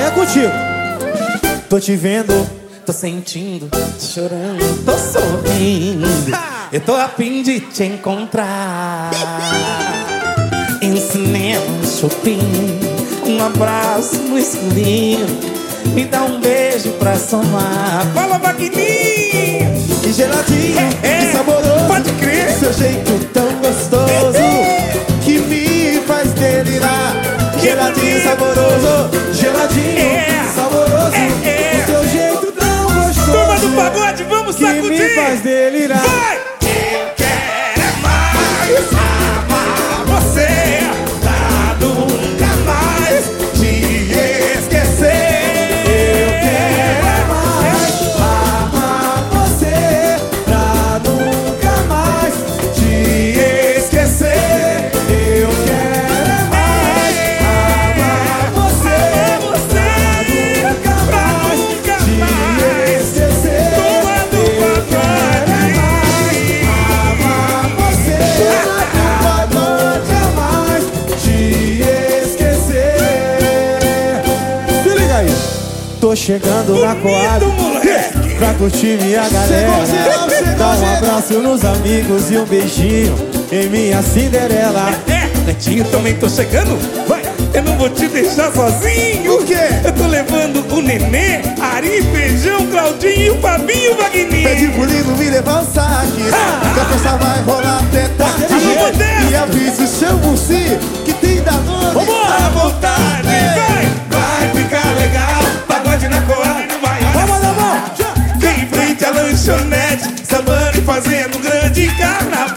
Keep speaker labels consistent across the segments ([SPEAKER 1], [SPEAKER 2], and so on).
[SPEAKER 1] Aí é contigo. Tô te vendo,
[SPEAKER 2] Tô sentindo, tô chorando, tô sorrindo. Eu tô a fim de te encontrar. Em cinema, shopping, um abraço no escurinho. Me dá um beijo pra somar. Fala, Magninho!
[SPEAKER 1] que geladinho,
[SPEAKER 2] É,
[SPEAKER 1] que saboroso.
[SPEAKER 2] pode crer.
[SPEAKER 1] Seu jeito tão gostoso que me faz delirar. Geladinho, saboroso, geladinho,
[SPEAKER 2] É.
[SPEAKER 1] saboroso.
[SPEAKER 2] É, é.
[SPEAKER 1] O seu jeito tão gostoso
[SPEAKER 2] Turma do pagode, vamos
[SPEAKER 1] que me
[SPEAKER 2] sacudir!
[SPEAKER 1] faz delirar. Tô chegando na Coab
[SPEAKER 2] Bonito, moleque!
[SPEAKER 1] pra curtir minha galera. Dá um abraço nos amigos e um beijinho em minha Cinderela.
[SPEAKER 2] É, Netinho, também tô chegando. Vai, eu não vou te deixar sozinho.
[SPEAKER 1] O quê?
[SPEAKER 2] Eu tô levando o Nenê, Ari, Feijão, Claudinho o Fabinho Vagninho.
[SPEAKER 1] Pede pro lindo me levar um saque. Que a festa vai rolar
[SPEAKER 2] um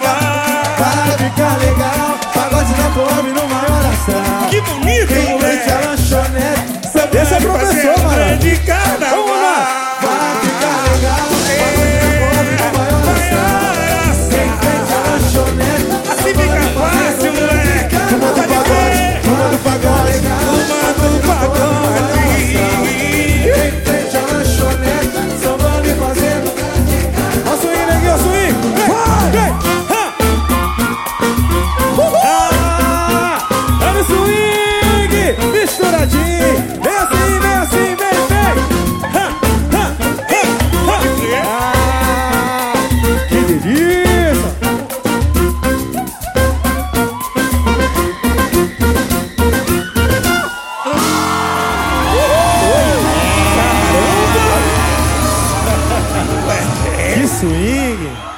[SPEAKER 1] swing.